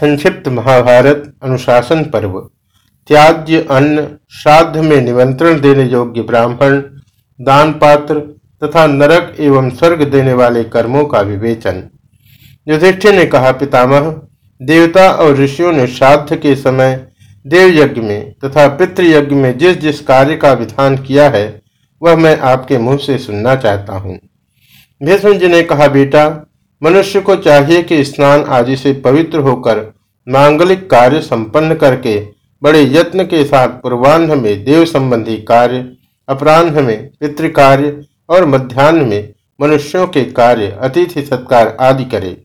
संक्षिप्त महाभारत अनुशासन पर्व। त्याज्य अन्न श्राद्ध में निमंत्रण देने योग्य ब्राह्मण दान पात्र तथा नरक एवं स्वर्ग देने वाले कर्मों का विवेचन। युधिष्ठिर ने कहा, पितामह, देवता और ऋषियों ने श्राद्ध के समय देव यज्ञ में तथा पितृयज्ञ में जिस जिस कार्य का विधान किया है, वह मैं आपके मुँह से सुनना चाहता हूँ। भीष्म जी ने कहा, बेटा मनुष्य को चाहिए कि स्नान आदि से पवित्र होकर मांगलिक कार्य संपन्न करके बड़े यत्न के साथ पूर्वान्ह में देव संबंधी कार्य, अपराह्न में पितृकार्य और मध्यान्ह में मनुष्यों के कार्य, अतिथि सत्कार आदि करे।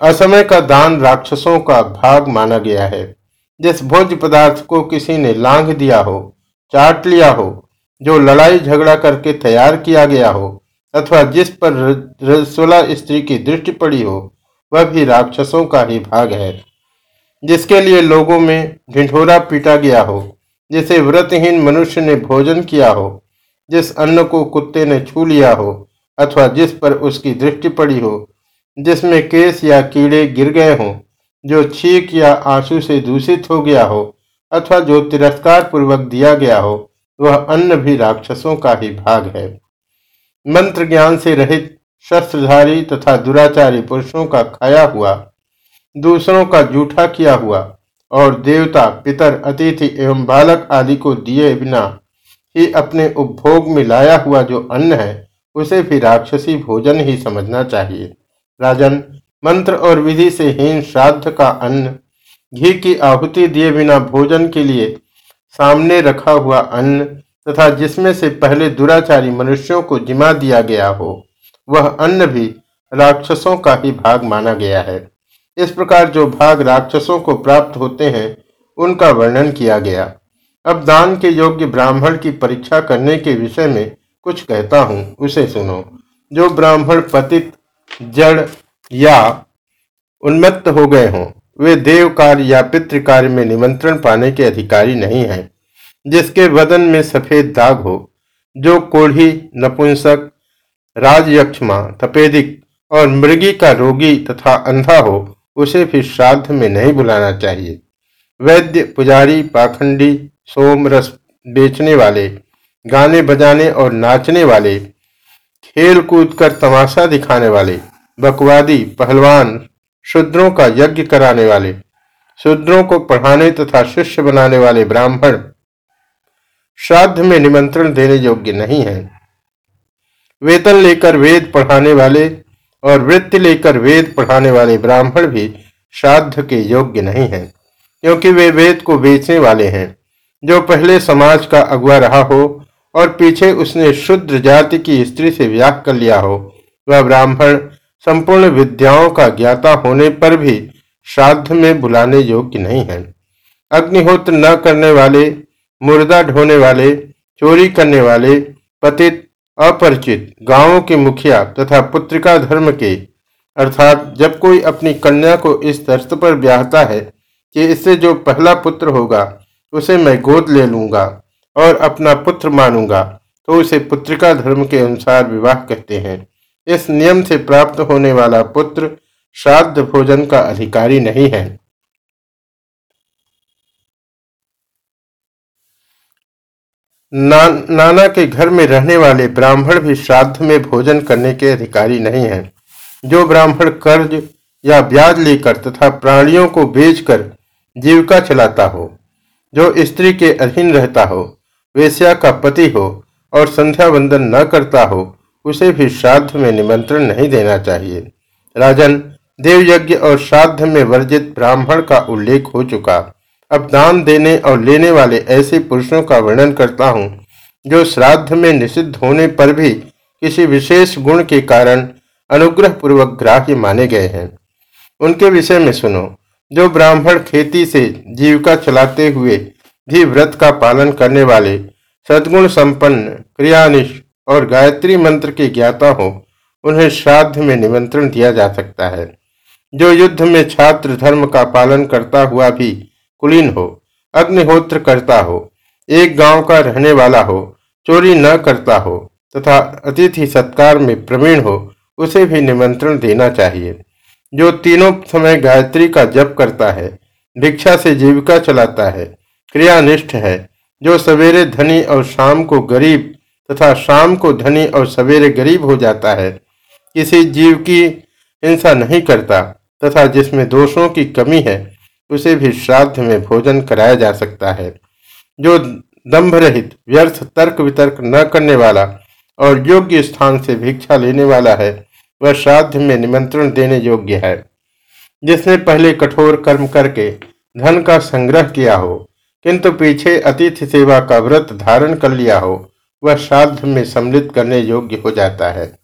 असमय का दान राक्षसों का भाग माना गया है। जिस भोज्य पदार्थ को किसी ने लांघ दिया हो, चाट लिया हो, जो लड़ाई झगड़ा करके तैयार किया गया हो अथवा जिस पर रसोला स्त्री की दृष्टि पड़ी हो, वह भी राक्षसों का ही भाग है। जिसके लिए लोगों में ढिढोरा पीटा गया हो, जिसे व्रतहीन मनुष्य ने भोजन किया हो, जिस अन्न को कुत्ते ने छू लिया हो, अथवा जिस पर उसकी दृष्टि पड़ी हो, जिसमें केस या कीड़े गिर गए हों, जो छीक या आँसू से दूषित हो गया हो, अथवा जो तिरस्कार पूर्वक दिया गया हो, वह अन्न भी राक्षसों का ही भाग है। मंत्र ज्ञान से रहित शस्त्रधारी तथा दुराचारी पुरुषों का खाया हुआ, दूसरों का जूठा किया हुआ और देवता, पितर, अतिथि एवं बालक आदि को दिए बिना ही अपने उपभोग में लाया हुआ जो अन्न है, उसे भी राक्षसी भोजन ही समझना चाहिए। राजन, मंत्र और विधि से हीन श्राद्ध का अन्न, घी की आहुति दिए बिना भोजन के लिए सामने रखा हुआ अन्न तथा जिसमें से पहले दुराचारी मनुष्यों को जिमा दिया गया हो, वह अन्न भी राक्षसों का ही भाग माना गया है। इस प्रकार जो भाग राक्षसों को प्राप्त होते हैं, उनका वर्णन किया गया। अब दान के योग्य ब्राह्मण की परीक्षा करने के विषय में कुछ कहता हूँ, उसे सुनो। जो ब्राह्मण पतित, जड़ या उन्मत्त हो गए हों, वे देव कार्य या पितृ कार्य में निमंत्रण पाने के अधिकारी नहीं हैं। जिसके बदन में सफ़ेद दाग हो, जो कोढ़ी, नपुंसक, राजयक्षमा, तपेदिक और मृगी का रोगी तथा अंधा हो, उसे फिर श्राद्ध में नहीं बुलाना चाहिए। वैद्य, पुजारी, पाखंडी, सोम रस बेचने वाले, गाने बजाने और नाचने वाले खेल कूद कर तमाशा दिखाने वाले, बकवादी, पहलवान, शूद्रों का यज्ञ कराने वाले, शूद्रों को पढ़ाने तथा शिष्य बनाने वाले ब्राह्मण श्राद्ध में निमंत्रण देने योग्य नहीं है। वेतन लेकर वेद पढ़ाने वाले और वृत्ति लेकर वेद पढ़ाने वाले ब्राह्मण भी श्राद्ध के योग्य नहीं हैं, क्योंकि वे वेद को बेचने वाले हैं। जो पहले समाज का अगुआ रहा हो और पीछे उसने शुद्र जाति की स्त्री से व्याह कर लिया हो, वह ब्राह्मण संपूर्ण विद्याओं का ज्ञाता होने पर भी श्राद्ध में बुलाने योग्य नहीं है। अग्निहोत्र न करने वाले मुर्दा ढोने वाले, चोरी करने वाले, पतित, अपरिचित, गाँवों के मुखिया तथा पुत्रिका धर्म के, अर्थात जब कोई अपनी कन्या को इस तर्त पर ब्याहता है कि इससे जो पहला पुत्र होगा, उसे मैं गोद ले लूँगा और अपना पुत्र मानूँगा तो उसे पुत्रिका धर्म के अनुसार विवाह कहते हैं। इस नियम से प्राप्त होने वाला पुत्र श्राद्ध भोजन का अधिकारी नहीं है। ना, नाना के घर में रहने वाले ब्राह्मण भी श्राद्ध में भोजन करने के अधिकारी नहीं हैं। जो ब्राह्मण कर्ज या ब्याज लेकर तथा प्राणियों को बेचकर जीविका चलाता हो जो स्त्री के अधीन रहता हो वेश्या का पति हो और संध्या वंदन न करता हो उसे भी श्राद्ध में निमंत्रण नहीं देना चाहिए। राजन देवयज्ञ और श्राद्ध में वर्जित ब्राह्मण का उल्लेख हो चुका। अब दान देने और लेने वाले ऐसे पुरुषों का वर्णन करता हूँ, जो श्राद्ध में निषिद्ध होने पर भी किसी विशेष गुण के कारण अनुग्रह पूर्वक ग्राह्य माने गए हैं। उनके विषय में सुनो। जो ब्राह्मण खेती से जीविका चलाते हुए भी व्रत का पालन करने वाले सद्गुण संपन्न, क्रियानिष्ठ और गायत्री मंत्र के ज्ञाता हो, उन्हें श्राद्ध में निमंत्रण दिया जा सकता है। जो युद्ध में छात्र धर्म का पालन करता हुआ भी कुलीन हो, अग्निहोत्र करता हो, एक गाँव का रहने वाला हो, चोरी न करता हो, तथा अतिथि सत्कार में प्रवीण हो, उसे भी निमंत्रण देना चाहिए। जो तीनों समय गायत्री का जप करता है, भिक्षा से जीविका चलाता है, क्रियानिष्ठ है, जो सवेरे धनी और शाम को गरीब तथा शाम को धनी और सवेरे गरीब हो जाता है, किसी जीव की हिंसा नहीं करता तथा जिसमें दोषों की कमी है उसे भी श्राद्ध में भोजन कराया जा सकता है। जो दंभ रहित व्यर्थ तर्क वितर्क न करने वाला और योग्य स्थान से भिक्षा लेने वाला है, वह श्राद्ध में निमंत्रण देने योग्य है। जिसने पहले कठोर कर्म करके धन का संग्रह किया हो, किंतु पीछे अतिथि सेवा का व्रत धारण कर लिया हो, वह श्राद्ध में सम्मिलित करने योग्य हो जाता है।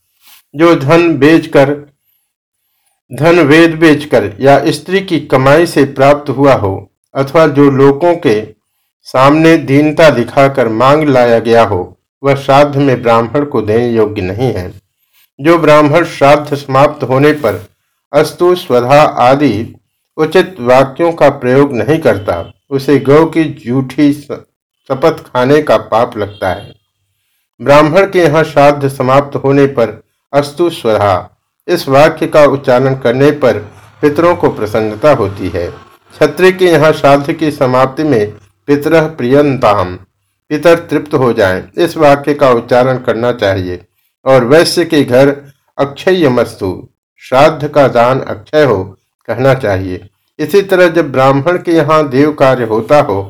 जो धन बेचकर धन वेद बेचकर या स्त्री की कमाई से प्राप्त हुआ हो, अथवा जो लोगों के सामने दीनता दिखाकर मांग लाया गया हो, वह श्राद्ध में ब्राह्मण को देने योग्य नहीं है। जो ब्राह्मण श्राद्ध समाप्त होने पर अस्तु, स्वधा आदि उचित वाक्यों का प्रयोग नहीं करता, उसे गौ की जूठी शपथ खाने का पाप लगता है। ब्राह्मण के यहाँ श्राद्ध समाप्त होने पर अस्तु, स्वधा इस वाक्य का उच्चारण करने पर पितरों को प्रसन्नता होती है। क्षत्रिय के यहाँ श्राद्ध की समाप्ति में पितर प्रियंताम पितर तृप्त हो जाएँ। इस वाक्य का उच्चारण करना चाहिए। और वैश्य के घर अक्षय मस्तु श्राद्ध का दान अक्षय हो, कहना चाहिए। इसी तरह जब ब्राह्मण के यहाँ देव कार्य होता हो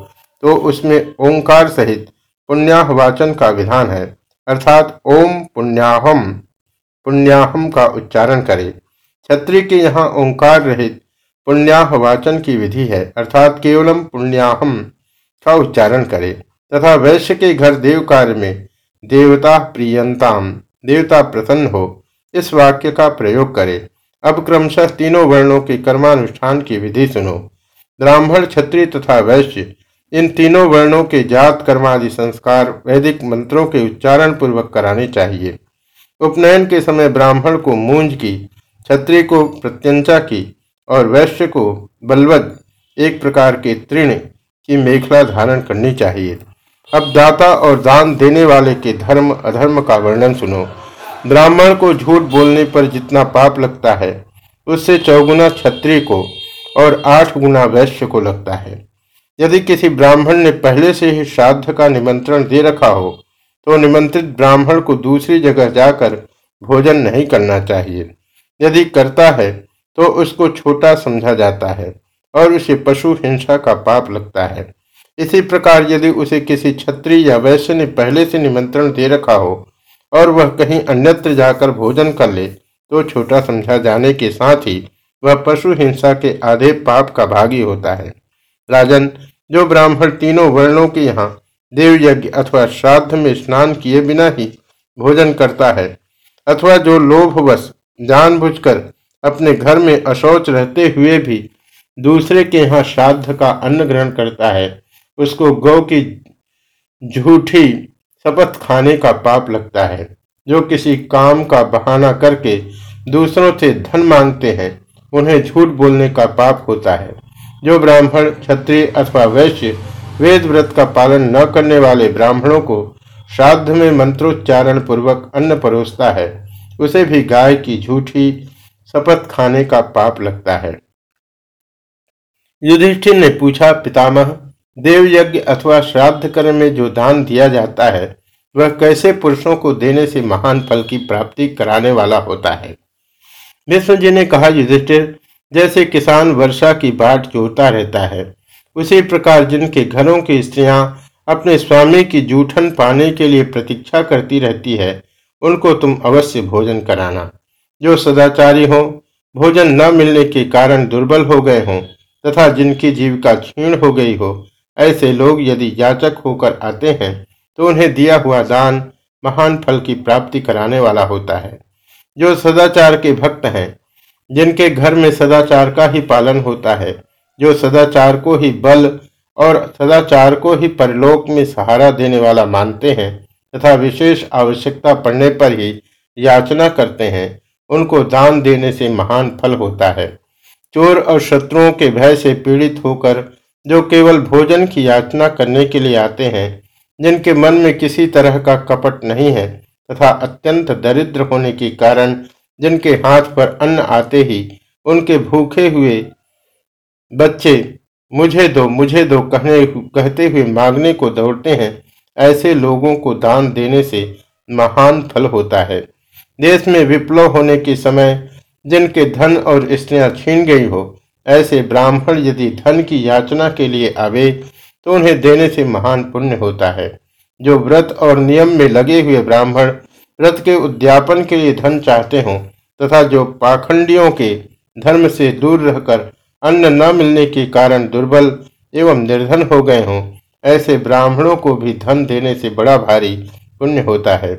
तो उसमें ओंकार सहित पुण्याहवाचन का विधान है। अर्थात ओम पुण्याहम। पुण्याहम का उच्चारण करे। क्षत्रिय के यहाँ ओंकार रहित पुण्याहवाचन की विधि है, अर्थात केवलम पुण्याहम का उच्चारण करे। तथा वैश्य के घर देव कार्य में देवता प्रियंताम, देवता प्रसन्न हो, इस वाक्य का प्रयोग करे। अब क्रमशः तीनों वर्णों के कर्मानुष्ठान की विधि सुनो। ब्राह्मण, क्षत्रिय तथा वैश्य, इन तीनों वर्णों के जात, कर्मादि, संस्कार, वैदिक मंत्रों के उच्चारण पूर्वक कराने चाहिए। उपनयन के समय ब्राह्मण को मूंज की, क्षत्रिय को प्रत्यंचा की और वैश्य को बलवद, एक प्रकार के तृण की मेखला धारण करनी चाहिए। अब दाता और दान देने वाले के धर्म, अधर्म का वर्णन सुनो। ब्राह्मण को झूठ बोलने पर जितना पाप लगता है, उससे चौगुना क्षत्रिय को और आठ गुना वैश्य को लगता है। यदि किसी ब्राह्मण ने पहले से ही श्राद्ध का निमंत्रण दे रखा हो तो निमंत्रित ब्राह्मण को दूसरी जगह जाकर भोजन नहीं करना चाहिए। यदि करता है तो उसको छोटा समझा जाता है और उसे पशु हिंसा का पाप लगता है। इसी प्रकार यदि उसे किसी छत्री या वैश्य ने पहले से निमंत्रण दे रखा हो और वह कहीं अन्यत्र जाकर भोजन कर ले तो छोटा समझा जाने के साथ ही वह पशु हिंसा के आधे पाप का भागी होता है। राजन, जो ब्राह्मण तीनों वर्णों के यहाँ देव यज्ञ अथवा श्राद्ध में स्नान किए बिना ही भोजन करता है, अथवा जो लोभवश जानबूझकर अपने घर में अशौच रहते हुए भी दूसरे के यहाँ श्राद्ध का अन्न ग्रहण करता है, उसको गौ की झूठी शपथ खाने का पाप लगता है, जो किसी काम का बहाना करके दूसरों से धन मांगते हैं, उन्हें झूठ बोलने का पाप होता है। जो ब्राह्मण, क्षत्रिय अथवा वैश्य वेद व्रत का पालन न करने वाले ब्राह्मणों को श्राद्ध में मंत्रोच्चारण पूर्वक अन्न परोसता है। उसे भी गाय की झूठी शपथ खाने का पाप लगता है। युधिष्ठिर ने पूछा, पितामह देव यज्ञ अथवा श्राद्ध कर्म में जो दान दिया जाता है, वह कैसे पुरुषों को देने से महान फल की प्राप्ति कराने वाला होता है? विष्णु जी ने कहा, युधिष्ठिर, जैसे किसान वर्षा की बाट जोता रहता है उसी प्रकार जिनके घरों की स्त्रियाँ अपने स्वामी की जूठन पाने के लिए प्रतीक्षा करती रहती है, उनको तुम अवश्य भोजन कराना। जो सदाचारी हो, भोजन न मिलने के कारण दुर्बल हो गए हों, तथा जिनकी जीविका क्षीण हो गई हो, ऐसे लोग यदि याचक होकर आते हैं तो उन्हें दिया हुआ दान महान फल की प्राप्ति कराने वाला होता है। जो सदाचार के भक्त हैं, जिनके घर में सदाचार का ही पालन होता है जो सदाचार को ही बल और सदाचार को ही परलोक में सहारा देने वाला मानते हैं तथा विशेष आवश्यकता पड़ने पर ही याचना करते हैं, उनको दान देने से महान फल होता है। चोर और शत्रुओं के भय से पीड़ित होकर जो केवल भोजन की याचना करने के लिए आते हैं, जिनके मन में किसी तरह का कपट नहीं है तथा अत्यंत दरिद्र होने के कारण जिनके हाथ पर अन्न आते ही उनके भूखे हुए बच्चे, मुझे दो मुझे दो कहने कहते हुए मांगने को दौड़ते हैं। ऐसे लोगों को दान देने से महान फल होता है। देश में विप्लव होने के समय जिनके धन और स्त्रियाँ छीन गई हो, ऐसे ब्राह्मण यदि धन की याचना के लिए आवे तो उन्हें देने से महान पुण्य होता है। जो व्रत और नियम में लगे हुए ब्राह्मण व्रत के उद्यापन के लिए धन चाहते हों, तथा जो पाखंडियों के धर्म से दूर रहकर अन्न न मिलने के कारण दुर्बल एवं निर्धन हो गए हों। ऐसे ब्राह्मणों को भी धन देने से बड़ा भारी पुण्य होता है।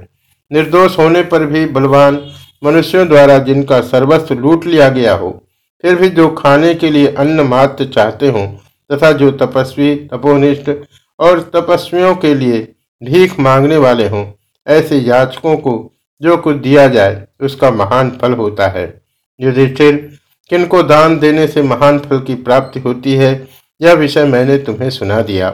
निर्दोष होने पर भी बलवान मनुष्यों द्वारा जिनका सर्वस्व लूट लिया गया हो, फिर भी जो खाने के लिए अन्न मात्र चाहते हों, तथा जो तपस्वी, तपोनिष्ठ और तपस्वियों के लिए भीख मांगने वाले हों, ऐसे याचकों को जो कुछ दिया जाए, उसका महान फल होता है। युधिष्ठिर किनको दान देने से महान फल की प्राप्ति होती है, यह विषय मैंने तुम्हें सुना दिया।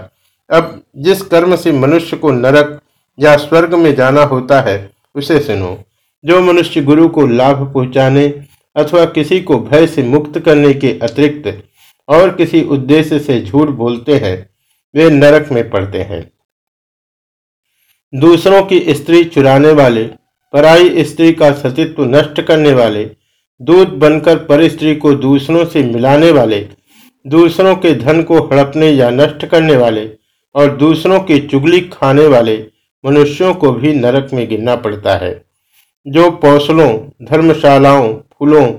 अब जिस कर्म से मनुष्य को नरक या स्वर्ग में जाना होता है, उसे सुनो। जो मनुष्य गुरु को लाभ पहुँचाने अथवा किसी को भय से मुक्त करने के अतिरिक्त और किसी उद्देश्य से झूठ बोलते हैं, वे नरक में पड़ते हैं। दूसरों की स्त्री चुराने वाले, पराई स्त्री का सतित्व नष्ट करने वाले दूध बनकर पर स्त्री को दूसरों से मिलाने वाले, दूसरों के धन को हड़पने या नष्ट करने वाले और दूसरों की चुगली खाने वाले मनुष्यों को भी नरक में गिरना पड़ता है। जो पौसलों, धर्मशालाओं, फूलों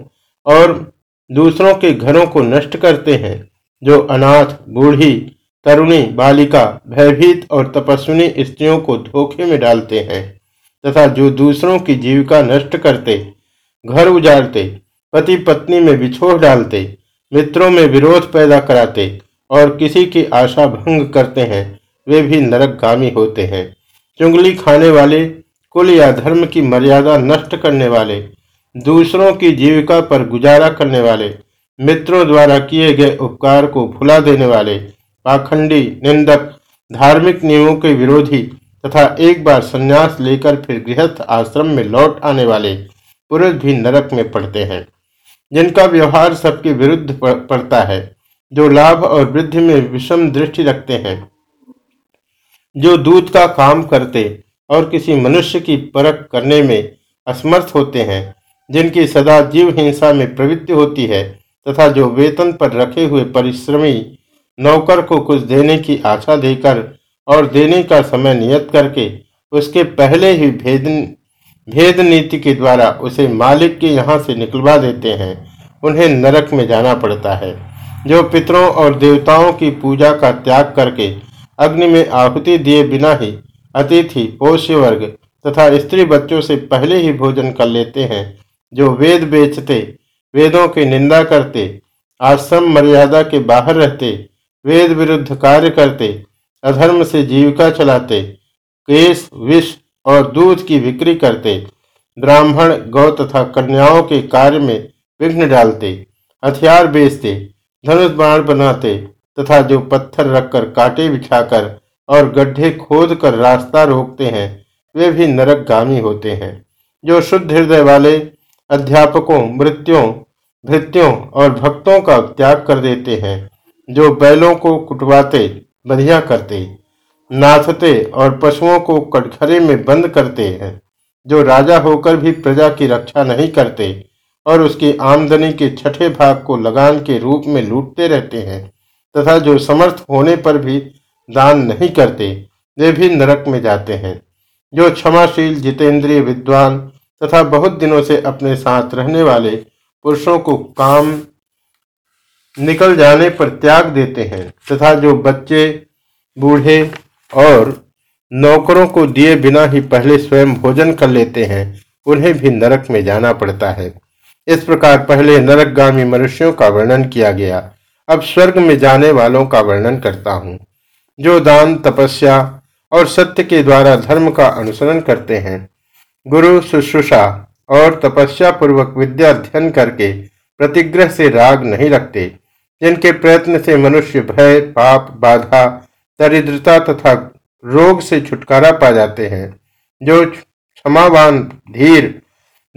और दूसरों के घरों को नष्ट करते हैं, जो अनाथ, बूढ़ी, तरुणी, बालिका, भयभीत और तपस्विनी स्त्रियों को धोखे में डालते हैं, तथा जो दूसरों की जीविका नष्ट करते घर उजाड़ते पति पत्नी में बिछोह डालते, मित्रों में विरोध पैदा कराते और किसी की आशा भंग करते हैं, वे भी नरकगामी होते हैं। चुंगली खाने वाले, कुल या धर्म की मर्यादा नष्ट करने वाले, दूसरों की जीविका पर गुजारा करने वाले, मित्रों द्वारा किए गए उपकार को भुला देने वाले, पाखंडी, निंदक, धार्मिक नियमों के विरोधी तथा एक बार संन्यास लेकर फिर गृहस्थ आश्रम में लौट आने वाले पुरुष भी नरक में पड़ते हैं। जिनका व्यवहार सबके विरुद्ध पड़ता है, जो लाभ और वृद्धि में विषम दृष्टि रखते हैं। जो दूत का काम करते और किसी मनुष्य की परख करने में असमर्थ होते हैं, जिनकी सदा जीव हिंसा में प्रवृत्ति होती है, तथा जो वेतन पर रखे हुए परिश्रमी नौकर को कुछ देने की आशा देकर और देने का समय नियत करके उसके पहले ही भेद भेद नीति के द्वारा उसे मालिक के यहाँ से निकलवा देते हैं। उन्हें नरक में जाना पड़ता है। जो पितरों और देवताओं की पूजा का त्याग करके अग्नि में आहुति दिए बिना ही अतिथि, पोष्य वर्ग तथा स्त्री बच्चों से पहले ही भोजन कर लेते हैं, जो वेद बेचते, वेदों की निंदा करते, आश्रम मर्यादा के बाहर रहते, वेद विरुद्ध कार्य करते, अधर्म से जीविका चलाते केस विष और दूध की बिक्री करते। ब्राह्मण गौ तथा कन्याओं के कार्य में विघ्न डालते, हथियार बेचते, धनुष बाण बनाते तथा जो पत्थर रखकर कांटे बिछाकर और गड्ढे खोद कर रास्ता रोकते हैं, वे भी नरकगामी होते हैं। जो शुद्ध हृदय वाले अध्यापकों, मृत्यों, भृत्यों और भक्तों का त्याग कर देते हैं, जो बैलों को कुटवाते, बधिया करते। नाथते और पशुओं को कटघरे में बंद करते हैं, जो राजा होकर भी प्रजा की रक्षा नहीं करते और उसकी आमदनी के छठे भाग को लगान के रूप में लूटते रहते हैं, तथा जो समर्थ होने पर भी दान नहीं करते, वे भी नरक में जाते हैं। जो क्षमाशील जितेंद्रिय विद्वान तथा बहुत दिनों से अपने साथ रहने वाले पुरुषों को काम निकल जाने पर त्याग देते हैं, तथा जो बच्चे, बूढ़े और नौकरों को दिए बिना ही पहले स्वयं भोजन कर लेते हैं, उन्हें भी नरक में जाना पड़ता है। इस प्रकार पहले नरकगामी मनुष्यों का वर्णन किया गया। अब स्वर्ग में जाने वालों का वर्णन करता हूँ। जो दान, तपस्या और सत्य के द्वारा धर्म का अनुसरण करते हैं, गुरु, शुश्रूषा और तपस्या पूर्वक विद्या अध्ययन करके प्रतिग्रह से राग नहीं रखते। जिनके प्रयत्न से मनुष्य भय, पाप, बाधा दरिद्रता तथा रोग से छुटकारा पा जाते हैं, जो क्षमावान, धीर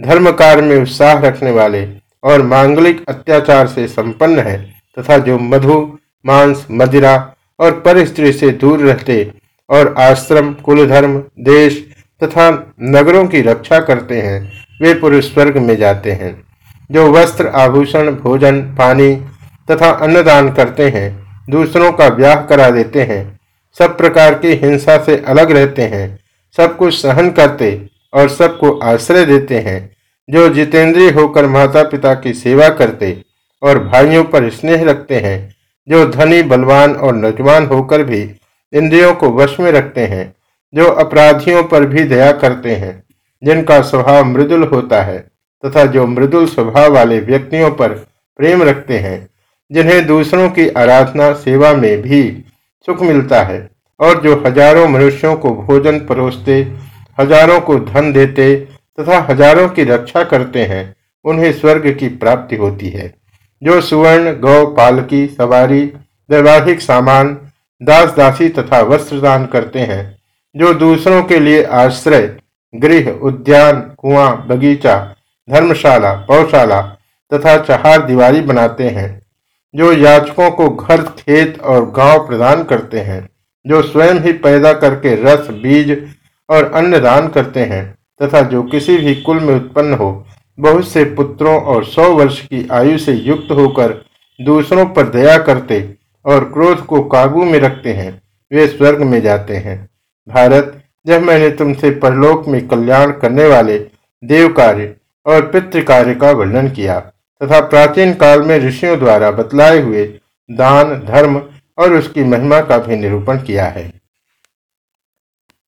धर्म कार्य में उत्साह रखने वाले और मांगलिक अत्याचार से संपन्न है तथा जो मधु, मांस, मदिरा और पर स्त्री से दूर रहते और आश्रम कुल धर्म देश तथा नगरों की रक्षा करते हैं, वे पुरुष स्वर्ग में जाते हैं। जो वस्त्र, आभूषण, भोजन, पानी तथा अन्नदान करते हैं दूसरों का ब्याह करा देते हैं। सब प्रकार की हिंसा से अलग रहते हैं। सब कुछ सहन करते और सबको आश्रय देते हैं। जो जितेंद्रीय होकर माता पिता की सेवा करते और भाइयों पर स्नेह रखते हैं, जो धनी, बलवान और नौजवान होकर भी इंद्रियों को वश में रखते हैं, जो अपराधियों पर भी दया करते हैं, जिनका स्वभाव मृदुल होता है तथा जो मृदुल स्वभाव वाले व्यक्तियों पर प्रेम रखते हैं। जिन्हें दूसरों की आराधना सेवा में भी सुख मिलता है और जो हज़ारों मनुष्यों को भोजन परोसते, हज़ारों को धन देते तथा हज़ारों की रक्षा करते हैं, उन्हें स्वर्ग की प्राप्ति होती है। जो सुवर्ण, गौ, पालकी, सवारी, वैवाहिक सामान दास दासी तथा वस्त्र दान करते हैं, जो दूसरों के लिए आश्रय, गृह, उद्यान, कुआँ, बगीचा, धर्मशाला, पौशाला तथा चहार, दीवारी बनाते हैं। जो याचकों को घर, खेत और गाँव प्रदान करते हैं, जो स्वयं ही पैदा करके रस, बीज और अन्न दान करते हैं, तथा जो किसी भी कुल में उत्पन्न हो, बहुत से पुत्रों और सौ वर्ष की आयु से युक्त होकर दूसरों पर दया करते और क्रोध को काबू में रखते हैं, वे स्वर्ग में जाते हैं। भारत, जब मैंने तुमसे परलोक में कल्याण करने वाले देव कार्य और पितृ कार्य का वर्णन किया तथा प्राचीन काल में ऋषियों द्वारा बतलाए हुए दान, धर्म और उसकी महिमा का भी निरूपण किया है।